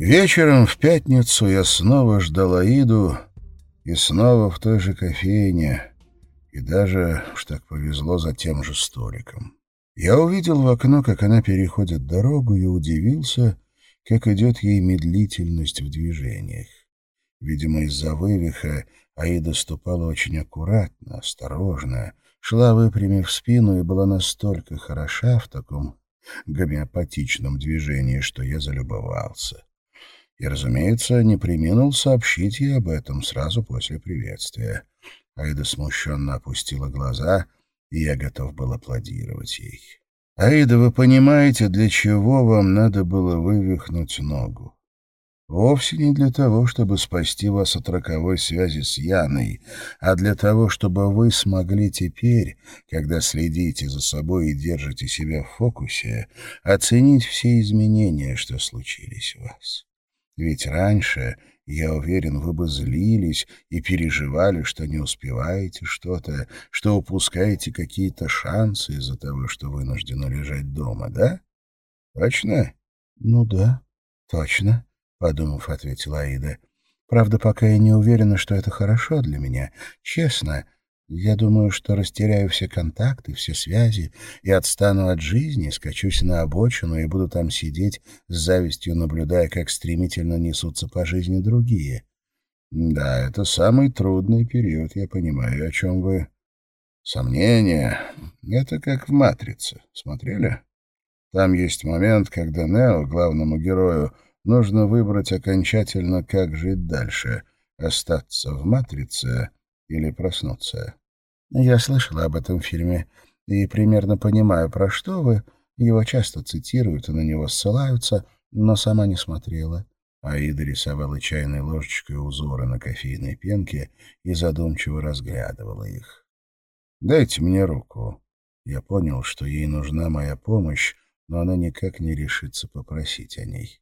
Вечером в пятницу я снова ждал Аиду, и снова в той же кофейне, и даже, уж так повезло, за тем же столиком. Я увидел в окно, как она переходит дорогу, и удивился, как идет ей медлительность в движениях. Видимо, из-за вывиха Аида ступала очень аккуратно, осторожно, шла, выпрямив спину, и была настолько хороша в таком гомеопатичном движении, что я залюбовался. И, разумеется, не приминул сообщить ей об этом сразу после приветствия. Аида смущенно опустила глаза, и я готов был аплодировать ей. «Аида, вы понимаете, для чего вам надо было вывихнуть ногу? Вовсе не для того, чтобы спасти вас от роковой связи с Яной, а для того, чтобы вы смогли теперь, когда следите за собой и держите себя в фокусе, оценить все изменения, что случились у вас. Ведь раньше, я уверен, вы бы злились и переживали, что не успеваете что-то, что упускаете какие-то шансы из-за того, что вынуждены лежать дома, да? Точно? Ну да, точно подумав, ответила Аида. Правда, пока я не уверена, что это хорошо для меня. Честно, я думаю, что растеряю все контакты, все связи и отстану от жизни, скачусь на обочину и буду там сидеть с завистью, наблюдая, как стремительно несутся по жизни другие. Да, это самый трудный период, я понимаю, о чем вы. Сомнения — это как в «Матрице». Смотрели? Там есть момент, когда Нео, главному герою, нужно выбрать окончательно, как жить дальше — остаться в «Матрице» или проснуться. Я слышала об этом фильме и примерно понимаю, про что вы. Его часто цитируют и на него ссылаются, но сама не смотрела. Аида рисовала чайной ложечкой узоры на кофейной пенке и задумчиво разглядывала их. «Дайте мне руку». Я понял, что ей нужна моя помощь, но она никак не решится попросить о ней.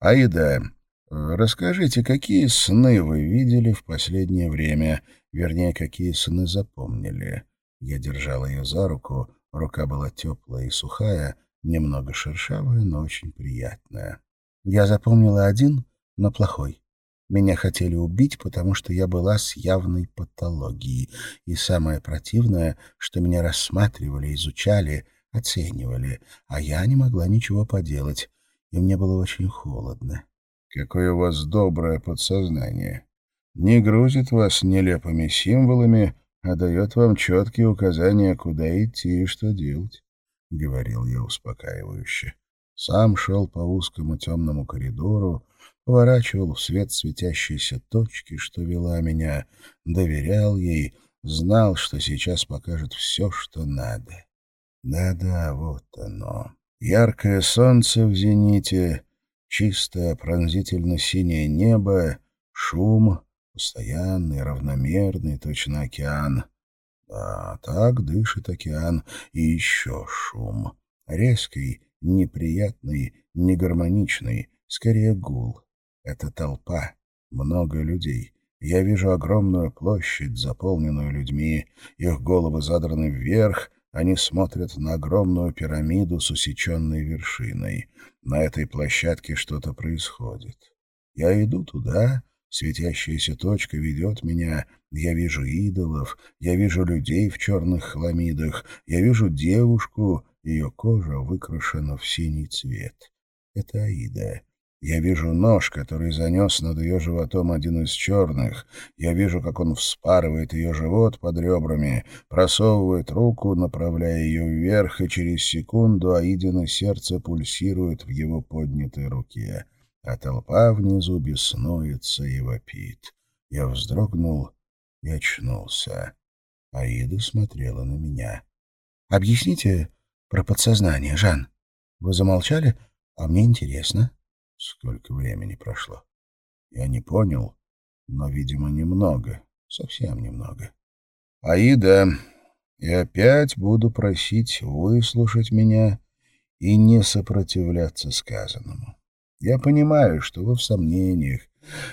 Аида, расскажите, какие сны вы видели в последнее время, вернее, какие сны запомнили? Я держал ее за руку, рука была теплая и сухая, немного шершавая, но очень приятная. Я запомнила один, но плохой. Меня хотели убить, потому что я была с явной патологией. И самое противное, что меня рассматривали, изучали, оценивали, а я не могла ничего поделать и мне было очень холодно. Какое у вас доброе подсознание. Не грузит вас нелепыми символами, а дает вам четкие указания, куда идти и что делать, — говорил я успокаивающе. Сам шел по узкому темному коридору, поворачивал в свет светящейся точки, что вела меня, доверял ей, знал, что сейчас покажет все, что надо. Да-да, вот оно. Яркое солнце в зените, чистое пронзительно-синее небо, шум, постоянный, равномерный, точно океан. Да, так дышит океан, и еще шум. Резкий, неприятный, негармоничный, скорее гул. Это толпа, много людей. Я вижу огромную площадь, заполненную людьми, их головы задраны вверх, они смотрят на огромную пирамиду с усеченной вершиной. На этой площадке что-то происходит. Я иду туда, светящаяся точка ведет меня, я вижу идолов, я вижу людей в черных хламидах, я вижу девушку, ее кожа выкрашена в синий цвет. Это Аида. Я вижу нож, который занес над ее животом один из черных. Я вижу, как он вспарывает ее живот под ребрами, просовывает руку, направляя ее вверх, и через секунду Аидина сердце пульсирует в его поднятой руке, а толпа внизу беснуется и вопит. Я вздрогнул и очнулся. Аида смотрела на меня. «Объясните про подсознание, Жан. Вы замолчали, а мне интересно». Сколько времени прошло? Я не понял, но, видимо, немного, совсем немного. Аида, я опять буду просить выслушать меня и не сопротивляться сказанному. Я понимаю, что вы в сомнениях,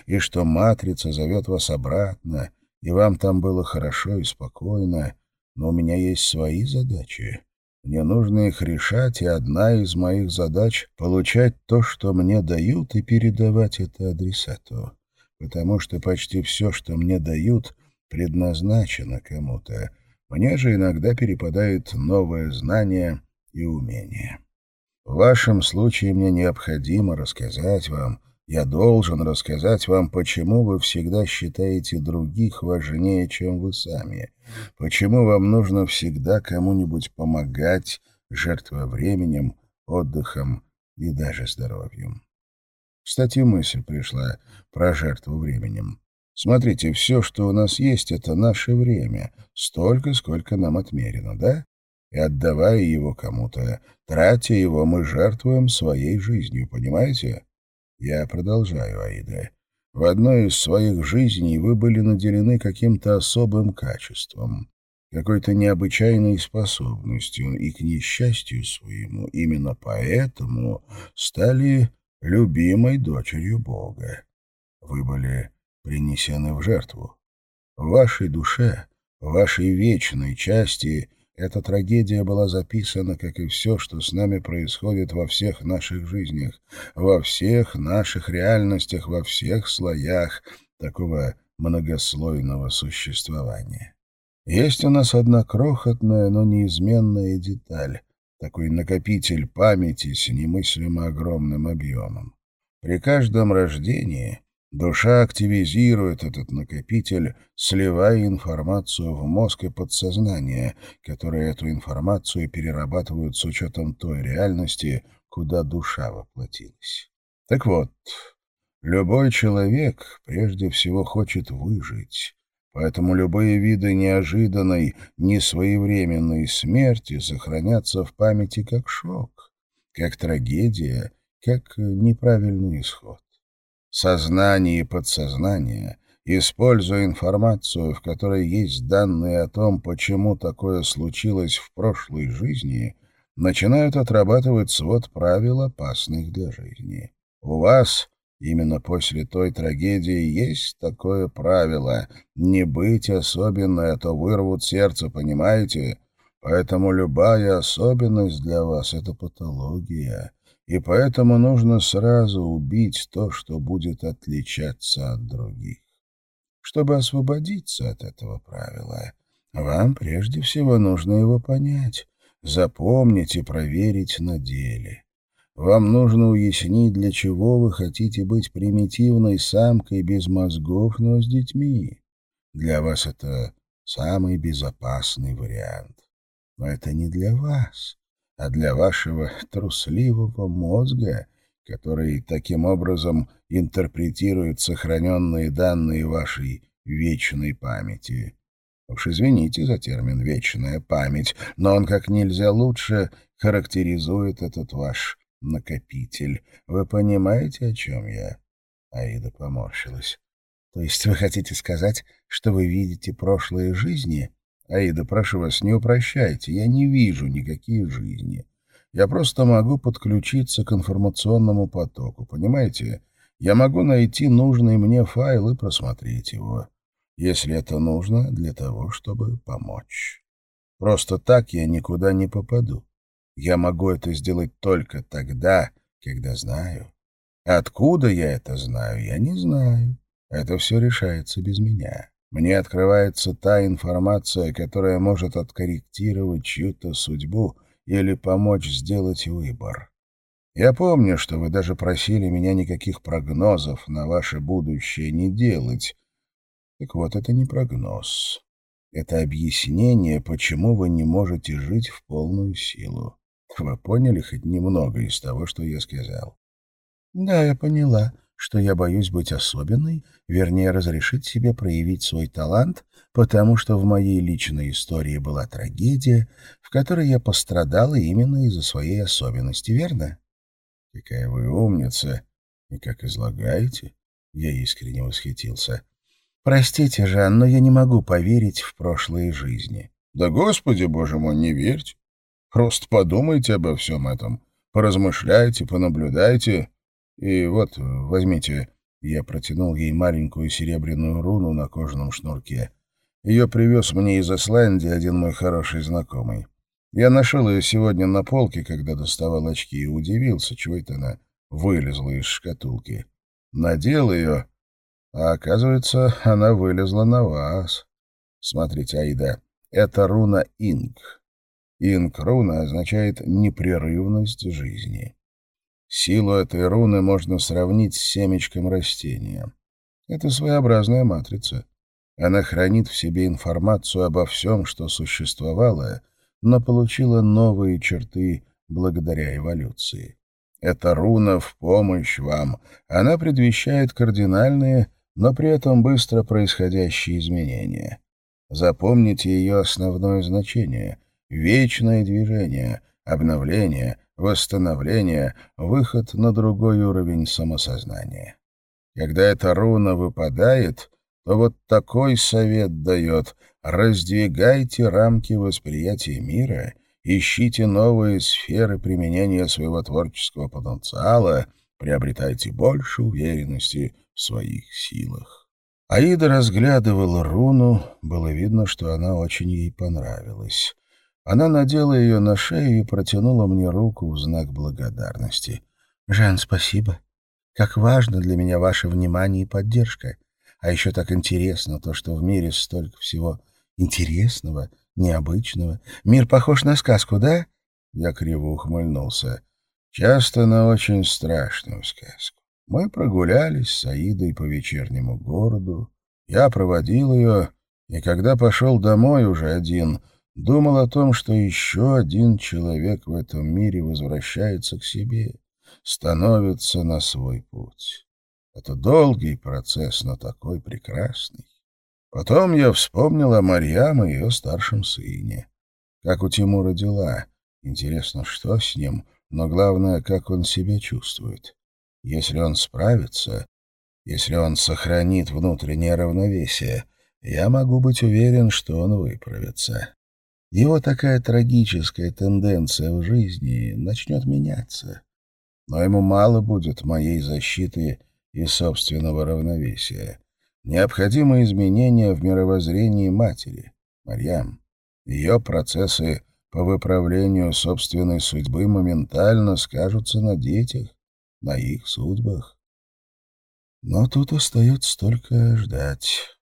и что матрица зовет вас обратно, и вам там было хорошо и спокойно, но у меня есть свои задачи. Мне нужно их решать, и одна из моих задач — получать то, что мне дают, и передавать это адресату. Потому что почти все, что мне дают, предназначено кому-то. Мне же иногда перепадает новое знание и умение. В вашем случае мне необходимо рассказать вам, я должен рассказать вам, почему вы всегда считаете других важнее, чем вы сами. Почему вам нужно всегда кому-нибудь помогать, жертвуя временем, отдыхом и даже здоровьем. Кстати, мысль пришла про жертву временем. Смотрите, все, что у нас есть, — это наше время, столько, сколько нам отмерено, да? И отдавая его кому-то, тратя его, мы жертвуем своей жизнью, понимаете? Я продолжаю, Аида. В одной из своих жизней вы были наделены каким-то особым качеством, какой-то необычайной способностью, и к несчастью своему именно поэтому стали любимой дочерью Бога. Вы были принесены в жертву. В вашей душе, в вашей вечной части эта трагедия была записана, как и все, что с нами происходит во всех наших жизнях, во всех наших реальностях, во всех слоях такого многослойного существования. Есть у нас одна крохотная, но неизменная деталь, такой накопитель памяти с немыслимо огромным объемом. При каждом рождении Душа активизирует этот накопитель, сливая информацию в мозг и подсознание, которые эту информацию перерабатывают с учетом той реальности, куда душа воплотилась. Так вот, любой человек прежде всего хочет выжить, поэтому любые виды неожиданной, несвоевременной смерти сохранятся в памяти как шок, как трагедия, как неправильный исход. Сознание и подсознание, используя информацию, в которой есть данные о том, почему такое случилось в прошлой жизни, начинают отрабатывать свод правил, опасных для жизни. У вас именно после той трагедии есть такое правило — не быть особенной, а то вырвут сердце, понимаете? Поэтому любая особенность для вас — это патология и поэтому нужно сразу убить то, что будет отличаться от других. Чтобы освободиться от этого правила, вам прежде всего нужно его понять, запомнить и проверить на деле. Вам нужно уяснить, для чего вы хотите быть примитивной самкой без мозгов, но с детьми. Для вас это самый безопасный вариант. Но это не для вас а для вашего трусливого мозга, который таким образом интерпретирует сохраненные данные вашей вечной памяти. Уж извините за термин «вечная память», но он как нельзя лучше характеризует этот ваш накопитель. Вы понимаете, о чем я?» Аида поморщилась. «То есть вы хотите сказать, что вы видите прошлые жизни?» Аида, прошу вас, не упрощайте, я не вижу никаких жизни. Я просто могу подключиться к информационному потоку, понимаете? Я могу найти нужный мне файл и просмотреть его, если это нужно для того, чтобы помочь. Просто так я никуда не попаду. Я могу это сделать только тогда, когда знаю. Откуда я это знаю, я не знаю. Это все решается без меня. Мне открывается та информация, которая может откорректировать чью-то судьбу или помочь сделать выбор. Я помню, что вы даже просили меня никаких прогнозов на ваше будущее не делать. Так вот, это не прогноз. Это объяснение, почему вы не можете жить в полную силу. Вы поняли хоть немного из того, что я сказал? — Да, я поняла, что я боюсь быть особенной, вернее, разрешить себе проявить свой талант, потому что в моей личной истории была трагедия, в которой я пострадала именно из-за своей особенности, верно? Какая вы умница! И как излагаете? Я искренне восхитился. Простите, Жан, но я не могу поверить в прошлые жизни. Да, Господи, Боже мой, не верьте. Просто подумайте обо всем этом, поразмышляйте, понаблюдайте. И вот, возьмите, я протянул ей маленькую серебряную руну на кожаном шнурке. Ее привез мне из Исландии один мой хороший знакомый. Я нашел ее сегодня на полке, когда доставал очки, и удивился, чего это она вылезла из шкатулки. Надел ее, а оказывается, она вылезла на вас. Смотрите, Аида, это руна Инг. Инг руна означает непрерывность жизни. Силу этой руны можно сравнить с семечком растения. Это своеобразная матрица. Она хранит в себе информацию обо всем, что существовало, но получила новые черты благодаря эволюции. Эта руна в помощь вам. Она предвещает кардинальные, но при этом быстро происходящие изменения. Запомните ее основное значение — вечное движение, обновление, восстановление, выход на другой уровень самосознания. Когда эта руна выпадает, то вот такой совет дает — раздвигайте рамки восприятия мира, ищите новые сферы применения своего творческого потенциала, приобретайте больше уверенности в своих силах. Аида разглядывала руну, было видно, что она очень ей понравилась. Она надела ее на шею и протянула мне руку в знак благодарности. «Жан, спасибо. Как важно для меня ваше внимание и поддержка. А еще так интересно то, что в мире столько всего интересного, необычного. Мир похож на сказку, да?» Я криво ухмыльнулся. «Часто на очень страшную сказку. Мы прогулялись с Аидой по вечернему городу. Я проводил ее, и когда пошел домой уже один, думал о том, что еще один человек в этом мире возвращается к себе, становится на свой путь. Это долгий процесс, но такой прекрасный. Потом я вспомнил о Марьям и ее старшем сыне. Как у Тимура дела. Интересно, что с ним, но главное, как он себя чувствует. Если он справится, если он сохранит внутреннее равновесие, я могу быть уверен, что он выправится. Его такая трагическая тенденция в жизни начнет меняться. Но ему мало будет моей защиты и собственного равновесия. Необходимы изменения в мировоззрении матери, Марьям. Ее процессы по выправлению собственной судьбы моментально скажутся на детях, на их судьбах. Но тут остается только ждать.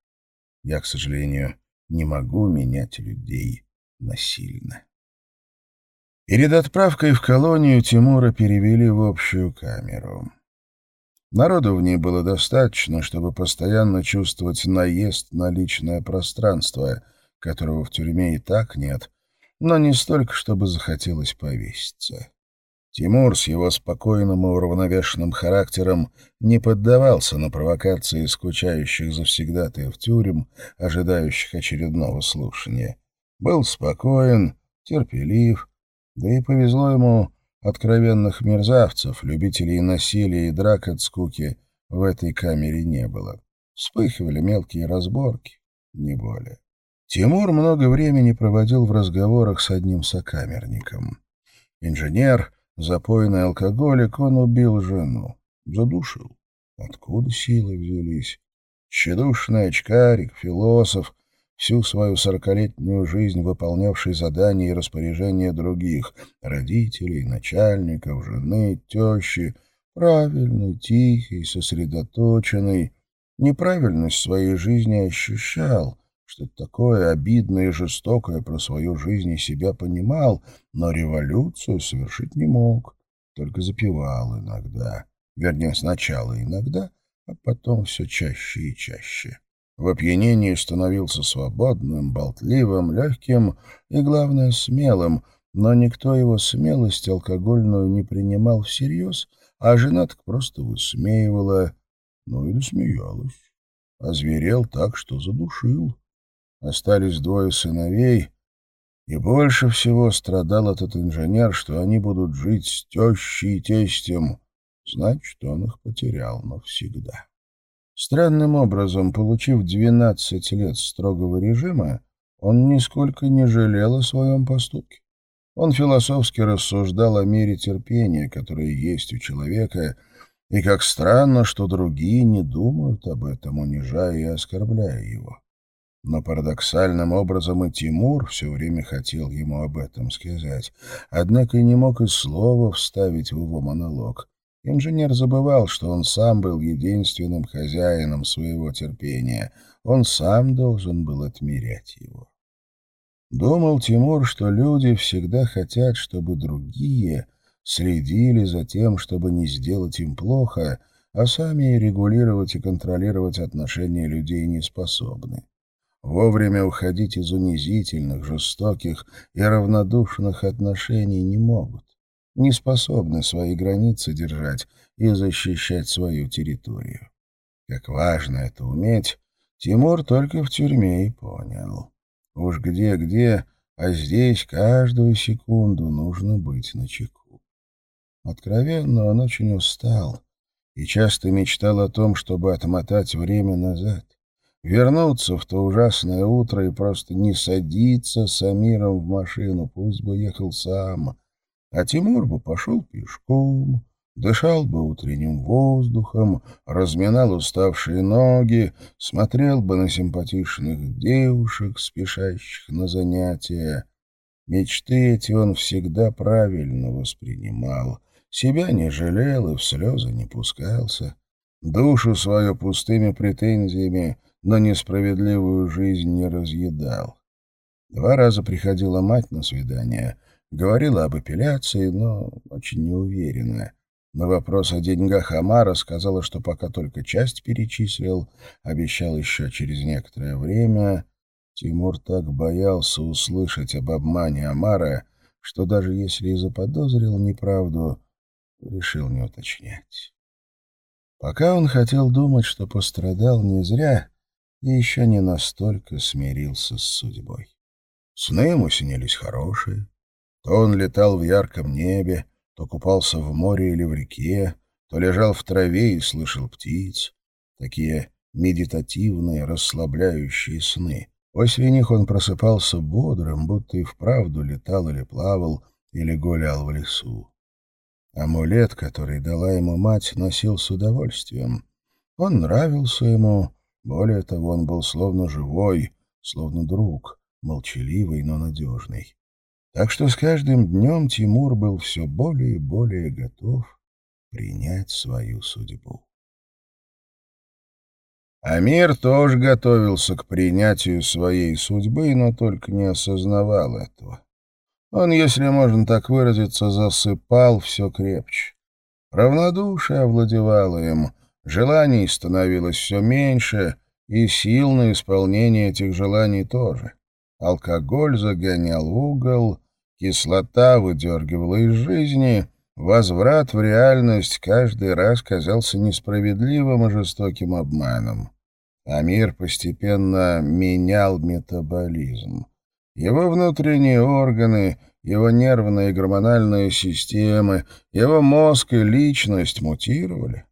Я, к сожалению, не могу менять людей насильно. Перед отправкой в колонию Тимура перевели в общую камеру. Народу в ней было достаточно, чтобы постоянно чувствовать наезд на личное пространство, которого в тюрьме и так нет, но не столько, чтобы захотелось повеситься. Тимур с его спокойным и уравновешенным характером не поддавался на провокации скучающих завсегдатаев тюрем, ожидающих очередного слушания. Был спокоен, терпелив, да и повезло ему откровенных мерзавцев, любителей насилия и драк от скуки в этой камере не было. Вспыхивали мелкие разборки, не более. Тимур много времени проводил в разговорах с одним сокамерником. Инженер, Запойный алкоголик, он убил жену. Задушил. Откуда силы взялись? Тщедушный очкарик, философ, всю свою сорокалетнюю жизнь выполнявший задания и распоряжения других, родителей, начальников, жены, тещи, правильный, тихий, сосредоточенный, неправильность своей жизни ощущал, что-то такое обидное и жестокое про свою жизнь и себя понимал, но революцию совершить не мог, только запивал иногда. Вернее, сначала иногда, а потом все чаще и чаще. В опьянении становился свободным, болтливым, легким и, главное, смелым, но никто его смелость алкогольную не принимал всерьез, а жена так просто высмеивала, ну и досмеялась. Озверел так, что задушил. Остались двое сыновей, и больше всего страдал этот инженер, что они будут жить с тещей и тестем. Значит, он их потерял навсегда. Странным образом, получив 12 лет строгого режима, он нисколько не жалел о своем поступке. Он философски рассуждал о мере терпения, которое есть у человека, и как странно, что другие не думают об этом, унижая и оскорбляя его. Но парадоксальным образом и Тимур все время хотел ему об этом сказать, однако не мог и слова вставить в его монолог. Инженер забывал, что он сам был единственным хозяином своего терпения. Он сам должен был отмерять его. Думал Тимур, что люди всегда хотят, чтобы другие следили за тем, чтобы не сделать им плохо, а сами регулировать и контролировать отношения людей не способны вовремя уходить из унизительных, жестоких и равнодушных отношений не могут, не способны свои границы держать и защищать свою территорию. Как важно это уметь, Тимур только в тюрьме и понял. Уж где-где, а здесь каждую секунду нужно быть начеку. Откровенно он очень устал и часто мечтал о том, чтобы отмотать время назад вернуться в то ужасное утро и просто не садиться с Амиром в машину, пусть бы ехал сам. А Тимур бы пошел пешком, дышал бы утренним воздухом, разминал уставшие ноги, смотрел бы на симпатичных девушек, спешащих на занятия. Мечты эти он всегда правильно воспринимал, себя не жалел и в слезы не пускался. Душу свою пустыми претензиями но несправедливую жизнь не разъедал. Два раза приходила мать на свидание, говорила об апелляции, но очень неуверенно. На вопрос о деньгах Амара сказала, что пока только часть перечислил, обещал еще через некоторое время. Тимур так боялся услышать об обмане Амара, что даже если и заподозрил неправду, решил не уточнять. Пока он хотел думать, что пострадал не зря, и еще не настолько смирился с судьбой. Сны ему снились хорошие. То он летал в ярком небе, то купался в море или в реке, то лежал в траве и слышал птиц. Такие медитативные, расслабляющие сны. После них он просыпался бодрым, будто и вправду летал или плавал, или гулял в лесу. Амулет, который дала ему мать, носил с удовольствием. Он нравился ему, более того, он был словно живой, словно друг, молчаливый, но надежный. Так что с каждым днем Тимур был все более и более готов принять свою судьбу. Амир тоже готовился к принятию своей судьбы, но только не осознавал этого. Он, если можно так выразиться, засыпал все крепче. Равнодушие овладевало им — Желаний становилось все меньше, и сил на исполнение этих желаний тоже. Алкоголь загонял в угол, кислота выдергивала из жизни, возврат в реальность каждый раз казался несправедливым и жестоким обманом. А мир постепенно менял метаболизм. Его внутренние органы, его нервные и гормональные системы, его мозг и личность мутировали.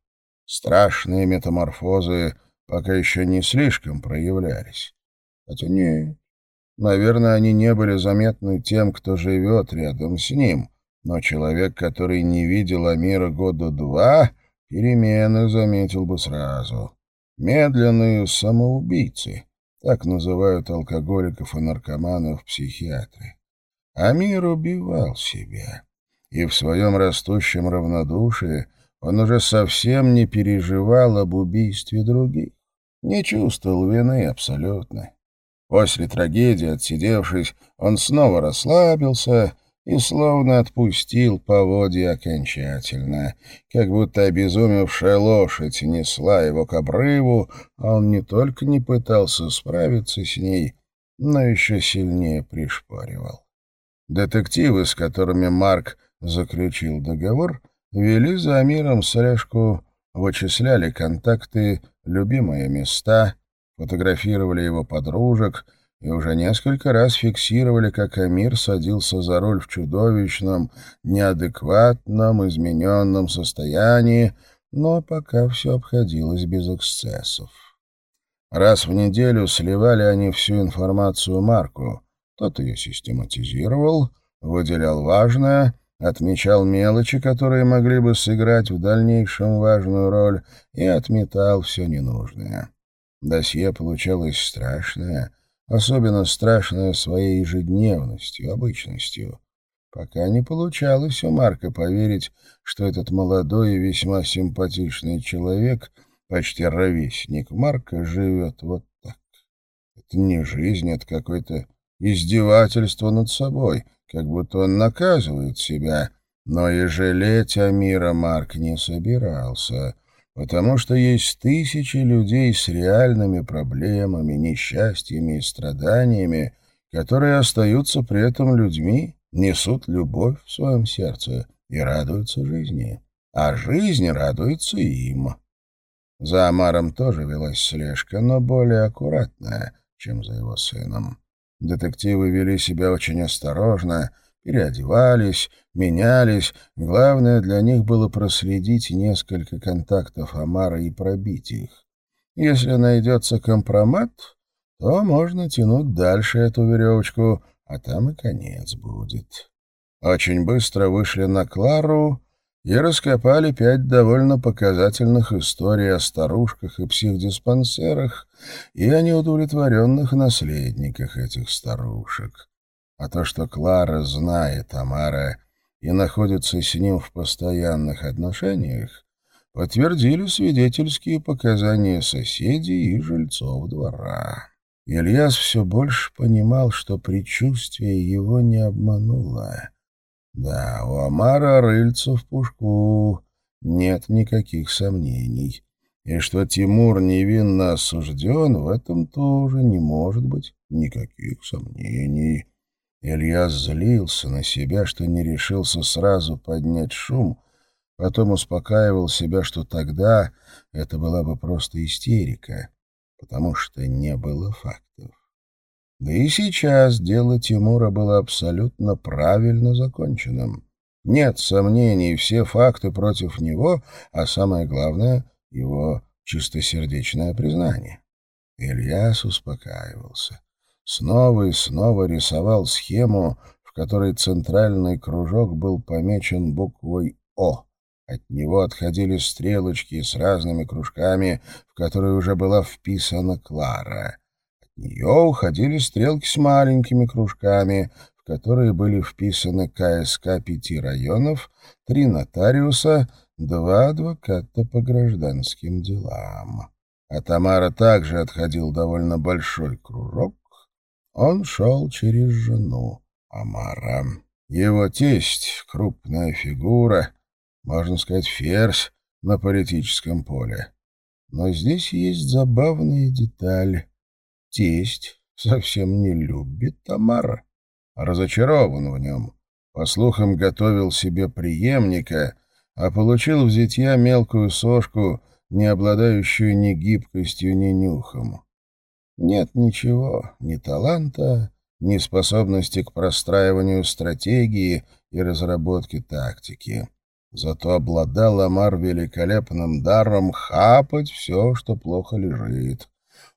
Страшные метаморфозы пока еще не слишком проявлялись. Хотя нет, наверное, они не были заметны тем, кто живет рядом с ним, но человек, который не видел Амира года два, перемены заметил бы сразу. Медленные самоубийцы, так называют алкоголиков и наркоманов психиатры. Амир убивал себя, и в своем растущем равнодушии он уже совсем не переживал об убийстве других, не чувствовал вины абсолютно. После трагедии, отсидевшись, он снова расслабился и словно отпустил поводья окончательно, как будто обезумевшая лошадь несла его к обрыву, а он не только не пытался справиться с ней, но еще сильнее пришпоривал. Детективы, с которыми Марк заключил договор, — Вели за Амиром слежку, вычисляли контакты, любимые места, фотографировали его подружек и уже несколько раз фиксировали, как Амир садился за руль в чудовищном, неадекватном, измененном состоянии, но пока все обходилось без эксцессов. Раз в неделю сливали они всю информацию Марку. Тот ее систематизировал, выделял важное — отмечал мелочи, которые могли бы сыграть в дальнейшем важную роль, и отметал все ненужное. Досье получалось страшное, особенно страшное своей ежедневностью, обычностью. Пока не получалось у Марка поверить, что этот молодой и весьма симпатичный человек, почти ровесник Марка, живет вот так. Это не жизнь, это какое-то издевательство над собой, как будто он наказывает себя. Но и жалеть Амира Марк не собирался, потому что есть тысячи людей с реальными проблемами, несчастьями и страданиями, которые остаются при этом людьми, несут любовь в своем сердце и радуются жизни. А жизнь радуется им. За Амаром тоже велась слежка, но более аккуратная, чем за его сыном. Детективы вели себя очень осторожно, переодевались, менялись. Главное для них было проследить несколько контактов Амара и пробить их. Если найдется компромат, то можно тянуть дальше эту веревочку, а там и конец будет. Очень быстро вышли на Клару и раскопали пять довольно показательных историй о старушках и психдиспансерах и о неудовлетворенных наследниках этих старушек. А то, что Клара знает Тамара и находится с ним в постоянных отношениях, подтвердили свидетельские показания соседей и жильцов двора. Ильяс все больше понимал, что предчувствие его не обмануло. Да, у Амара рыльца в пушку, нет никаких сомнений. И что Тимур невинно осужден, в этом тоже не может быть никаких сомнений. Ильяс злился на себя, что не решился сразу поднять шум, потом успокаивал себя, что тогда это была бы просто истерика потому что не было фактов. Да и сейчас дело Тимура было абсолютно правильно законченным. Нет сомнений, все факты против него, а самое главное — его чистосердечное признание. Ильяс успокаивался. Снова и снова рисовал схему, в которой центральный кружок был помечен буквой «О», от него отходили стрелочки с разными кружками, в которые уже была вписана Клара. От нее уходили стрелки с маленькими кружками, в которые были вписаны КСК пяти районов, три нотариуса, два адвоката по гражданским делам. А Тамара также отходил довольно большой кружок. Он шел через жену Амара. Его тесть, крупная фигура — можно сказать, ферзь на политическом поле. Но здесь есть забавная деталь. Тесть совсем не любит Тамара, разочарован в нем. По слухам, готовил себе преемника, а получил в зятья мелкую сошку, не обладающую ни гибкостью, ни нюхом. Нет ничего, ни таланта, ни способности к простраиванию стратегии и разработке тактики. Зато обладал Амар великолепным даром хапать все, что плохо лежит.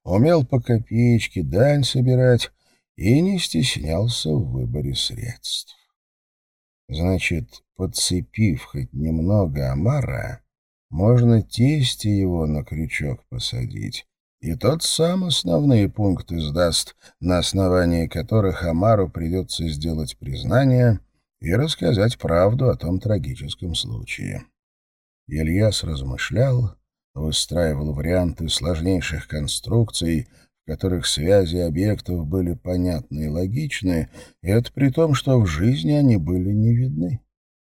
Умел по копеечке дань собирать и не стеснялся в выборе средств. Значит, подцепив хоть немного Амара, можно тесте его на крючок посадить, и тот сам основные пункты сдаст, на основании которых Амару придется сделать признание — и рассказать правду о том трагическом случае. Ильяс размышлял, выстраивал варианты сложнейших конструкций, в которых связи объектов были понятны и логичны, и это при том, что в жизни они были не видны.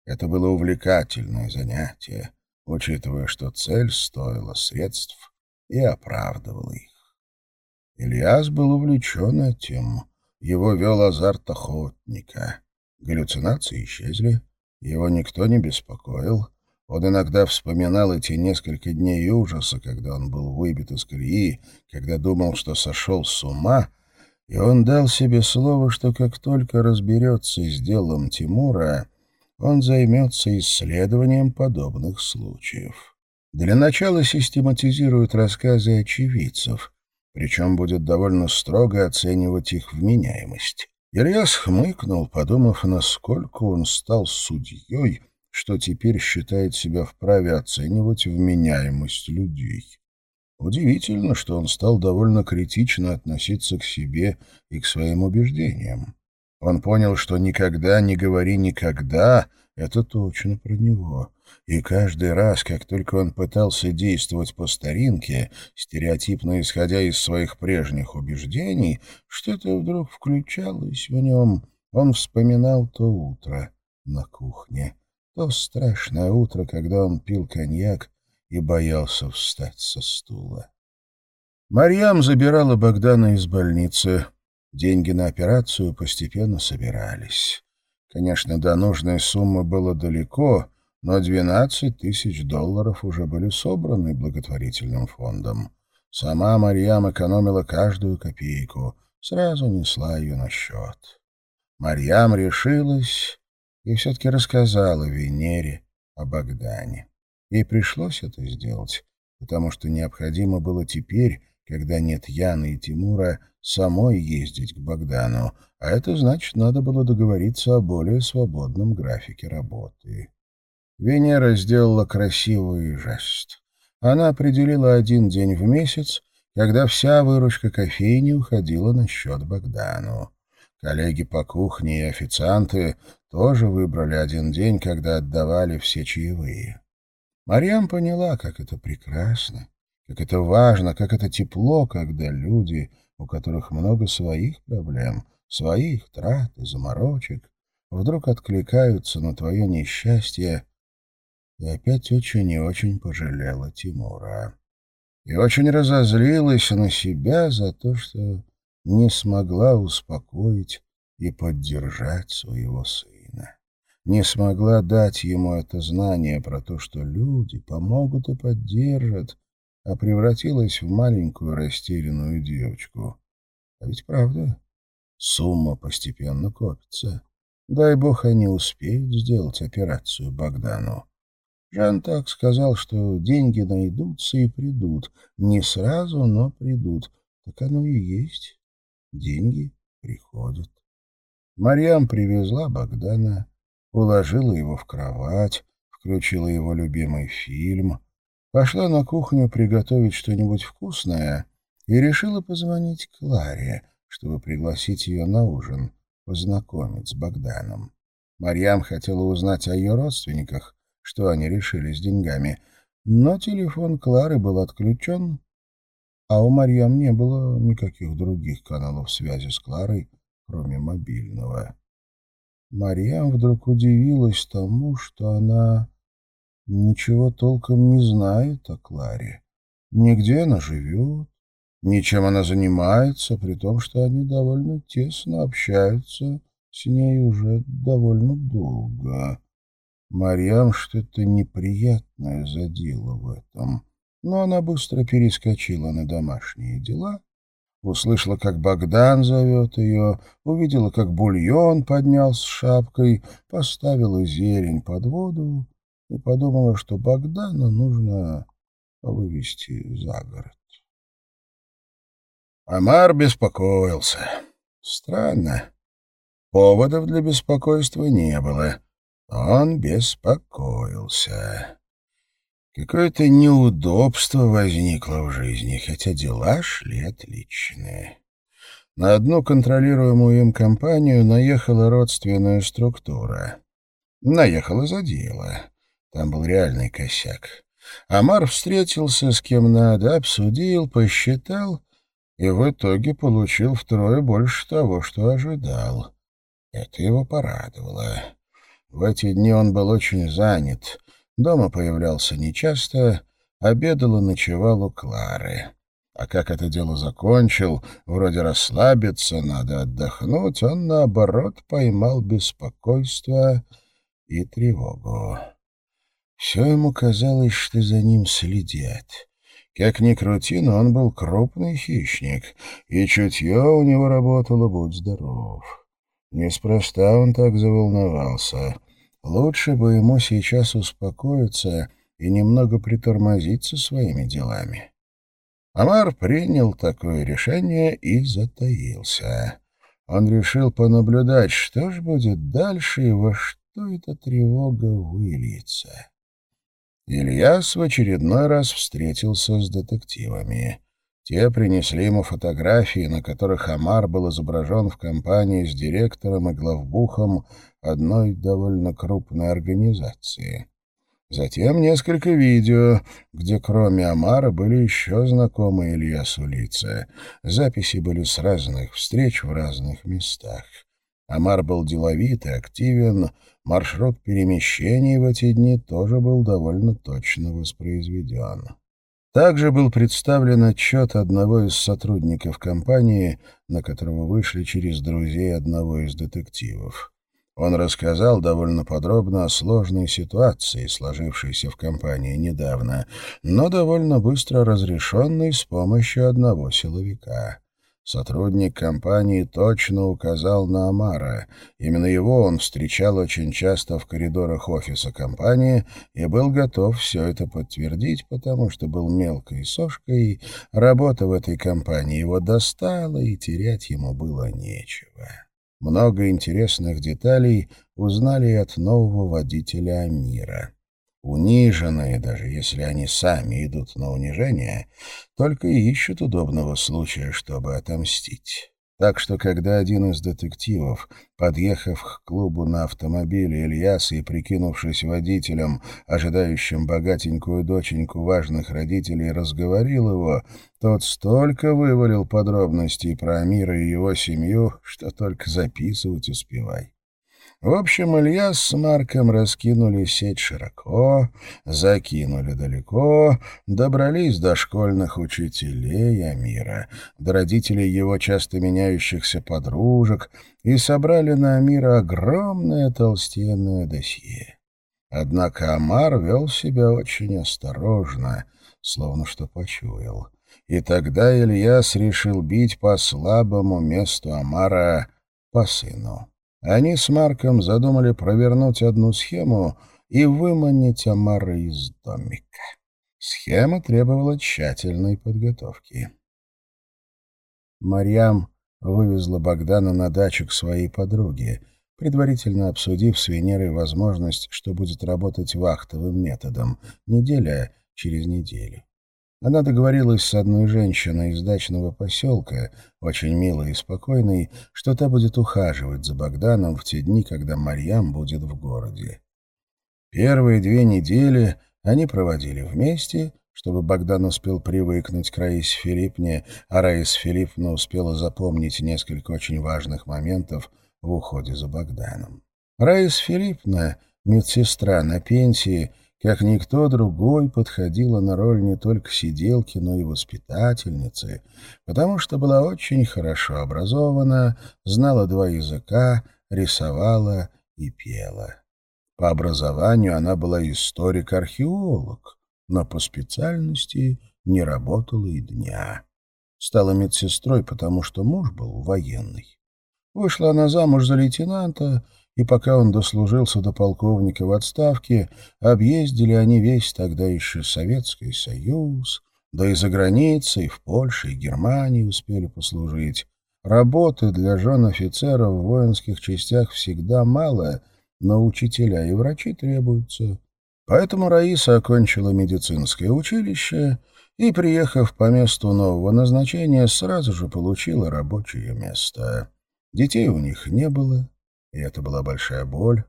Это было увлекательное занятие, учитывая, что цель стоила средств и оправдывала их. Ильяс был увлечен этим. Его вел азарт охотника. Галлюцинации исчезли, его никто не беспокоил. Он иногда вспоминал эти несколько дней ужаса, когда он был выбит из колеи, когда думал, что сошел с ума, и он дал себе слово, что как только разберется с делом Тимура, он займется исследованием подобных случаев. Для начала систематизирует рассказы очевидцев, причем будет довольно строго оценивать их вменяемость. Ильяс хмыкнул, подумав, насколько он стал судьей, что теперь считает себя вправе оценивать вменяемость людей. Удивительно, что он стал довольно критично относиться к себе и к своим убеждениям. Он понял, что «никогда не говори никогда» — это точно про него. И каждый раз, как только он пытался действовать по старинке, стереотипно исходя из своих прежних убеждений, что-то вдруг включалось в нем. Он вспоминал то утро на кухне, то страшное утро, когда он пил коньяк и боялся встать со стула. Марьям забирала Богдана из больницы. Деньги на операцию постепенно собирались. Конечно, до нужной суммы было далеко, но 12 тысяч долларов уже были собраны благотворительным фондом. Сама Марьям экономила каждую копейку, сразу несла ее на счет. Марьям решилась и все-таки рассказала Венере о Богдане. Ей пришлось это сделать, потому что необходимо было теперь, когда нет Яны и Тимура, самой ездить к Богдану, а это значит, надо было договориться о более свободном графике работы. Венера сделала красивый жест. Она определила один день в месяц, когда вся выручка кофейни уходила на счет Богдану. Коллеги по кухне и официанты тоже выбрали один день, когда отдавали все чаевые. Марьям поняла, как это прекрасно, как это важно, как это тепло, когда люди, у которых много своих проблем, своих трат и заморочек, вдруг откликаются на твое несчастье, и опять очень и очень пожалела Тимура. И очень разозлилась на себя за то, что не смогла успокоить и поддержать своего сына не смогла дать ему это знание про то, что люди помогут и поддержат, а превратилась в маленькую растерянную девочку. А ведь правда, сумма постепенно копится. Дай бог, они успеют сделать операцию Богдану. Жан так сказал, что деньги найдутся и придут. Не сразу, но придут. Так оно и есть. Деньги приходят. Марьям привезла Богдана уложила его в кровать, включила его любимый фильм, пошла на кухню приготовить что-нибудь вкусное и решила позвонить Кларе, чтобы пригласить ее на ужин, познакомить с Богданом. Марьям хотела узнать о ее родственниках, что они решили с деньгами, но телефон Клары был отключен, а у Марьям не было никаких других каналов связи с Кларой, кроме мобильного. Марьям вдруг удивилась тому, что она ничего толком не знает о Кларе. Нигде она живет, ничем она занимается, при том, что они довольно тесно общаются с ней уже довольно долго. Марьям что-то неприятное задело в этом, но она быстро перескочила на домашние дела услышала, как Богдан зовет ее, увидела, как бульон поднял с шапкой, поставила зелень под воду и подумала, что Богдана нужно вывести за город. Амар беспокоился. Странно. Поводов для беспокойства не было. Он беспокоился. Какое-то неудобство возникло в жизни, хотя дела шли отличные. На одну контролируемую им компанию наехала родственная структура. Наехала за дело. Там был реальный косяк. Амар встретился с кем надо, обсудил, посчитал и в итоге получил втрое больше того, что ожидал. Это его порадовало. В эти дни он был очень занят — Дома появлялся нечасто, обедал и ночевал у Клары. А как это дело закончил, вроде расслабиться, надо отдохнуть, он, наоборот, поймал беспокойство и тревогу. Все ему казалось, что за ним следят. Как ни крути, но он был крупный хищник, и чутье у него работало, будь здоров. Неспроста он так заволновался — Лучше бы ему сейчас успокоиться и немного притормозить со своими делами. Амар принял такое решение и затаился. Он решил понаблюдать, что же будет дальше и во что эта тревога выльется. Ильяс в очередной раз встретился с детективами. Те принесли ему фотографии, на которых Амар был изображен в компании с директором и главбухом одной довольно крупной организации. Затем несколько видео, где кроме Амара были еще знакомые Ильясу лица. Записи были с разных встреч в разных местах. Амар был деловит и активен, маршрут перемещений в эти дни тоже был довольно точно воспроизведен. Также был представлен отчет одного из сотрудников компании, на которого вышли через друзей одного из детективов. Он рассказал довольно подробно о сложной ситуации, сложившейся в компании недавно, но довольно быстро разрешенной с помощью одного силовика. Сотрудник компании точно указал на Амара. Именно его он встречал очень часто в коридорах офиса компании и был готов все это подтвердить, потому что был мелкой сошкой, работа в этой компании его достала, и терять ему было нечего. Много интересных деталей узнали от нового водителя Амира. Униженные, даже если они сами идут на унижение, только и ищут удобного случая, чтобы отомстить. Так что, когда один из детективов, подъехав к клубу на автомобиле Ильяса и прикинувшись водителем, ожидающим богатенькую доченьку важных родителей, разговорил его, тот столько вывалил подробностей про Амира и его семью, что только записывать успевай. В общем, Илья с Марком раскинули сеть широко, закинули далеко, добрались до школьных учителей Амира, до родителей его часто меняющихся подружек и собрали на Амира огромное толстенное досье. Однако Амар вел себя очень осторожно, словно что почуял. И тогда Ильяс решил бить по слабому месту Амара, по сыну. Они с Марком задумали провернуть одну схему и выманить Амара из домика. Схема требовала тщательной подготовки. Марьям вывезла Богдана на дачу к своей подруге, предварительно обсудив с Венерой возможность, что будет работать вахтовым методом, неделя через неделю. Она договорилась с одной женщиной из дачного поселка, очень милой и спокойной, что та будет ухаживать за Богданом в те дни, когда Марьям будет в городе. Первые две недели они проводили вместе, чтобы Богдан успел привыкнуть к Раисе Филиппне, а Раиса Филиппна успела запомнить несколько очень важных моментов в уходе за Богданом. Раиса Филиппна, медсестра на пенсии, как никто другой подходила на роль не только сиделки, но и воспитательницы, потому что была очень хорошо образована, знала два языка, рисовала и пела. По образованию она была историк-археолог, но по специальности не работала и дня. Стала медсестрой, потому что муж был военный. Вышла она замуж за лейтенанта, и пока он дослужился до полковника в отставке, объездили они весь тогда еще Советский Союз, да и за границей, в Польше и Германии успели послужить. Работы для жен офицеров в воинских частях всегда мало, но учителя и врачи требуются. Поэтому Раиса окончила медицинское училище и, приехав по месту нового назначения, сразу же получила рабочее место. Детей у них не было, и это была большая боль.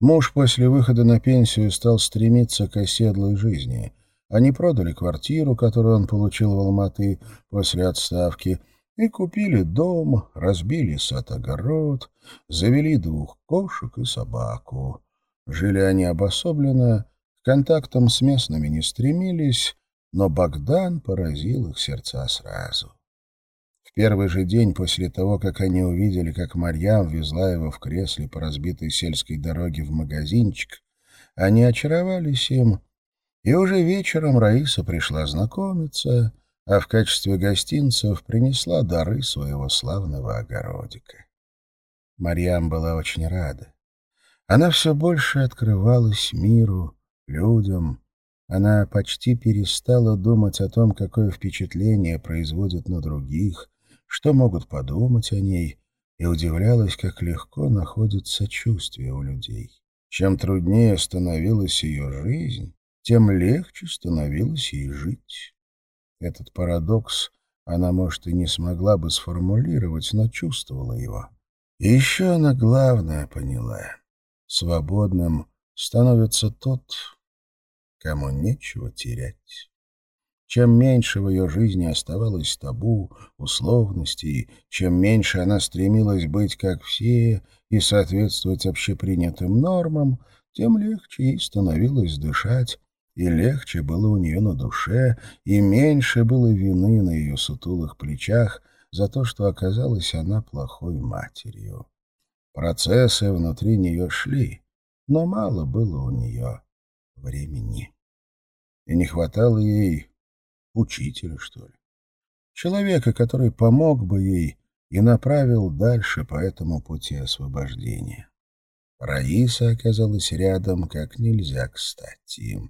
Муж после выхода на пенсию стал стремиться к оседлой жизни. Они продали квартиру, которую он получил в Алматы после отставки, и купили дом, разбили сад-огород, завели двух кошек и собаку. Жили они обособленно, к контактам с местными не стремились, но Богдан поразил их сердца сразу первый же день после того, как они увидели, как Марьям везла его в кресле по разбитой сельской дороге в магазинчик, они очаровались им, и уже вечером Раиса пришла знакомиться, а в качестве гостинцев принесла дары своего славного огородика. Марьям была очень рада. Она все больше открывалась миру, людям. Она почти перестала думать о том, какое впечатление производит на других, что могут подумать о ней, и удивлялась, как легко находит сочувствие у людей. Чем труднее становилась ее жизнь, тем легче становилось ей жить. Этот парадокс она, может, и не смогла бы сформулировать, но чувствовала его. И еще она главное поняла. Свободным становится тот, кому нечего терять. Чем меньше в ее жизни оставалось табу, условностей, чем меньше она стремилась быть как все и соответствовать общепринятым нормам, тем легче ей становилось дышать, и легче было у нее на душе, и меньше было вины на ее сутулых плечах за то, что оказалась она плохой матерью. Процессы внутри нее шли, но мало было у нее времени. И не хватало ей учителя, что ли. Человека, который помог бы ей и направил дальше по этому пути освобождения. Раиса оказалась рядом как нельзя кстати.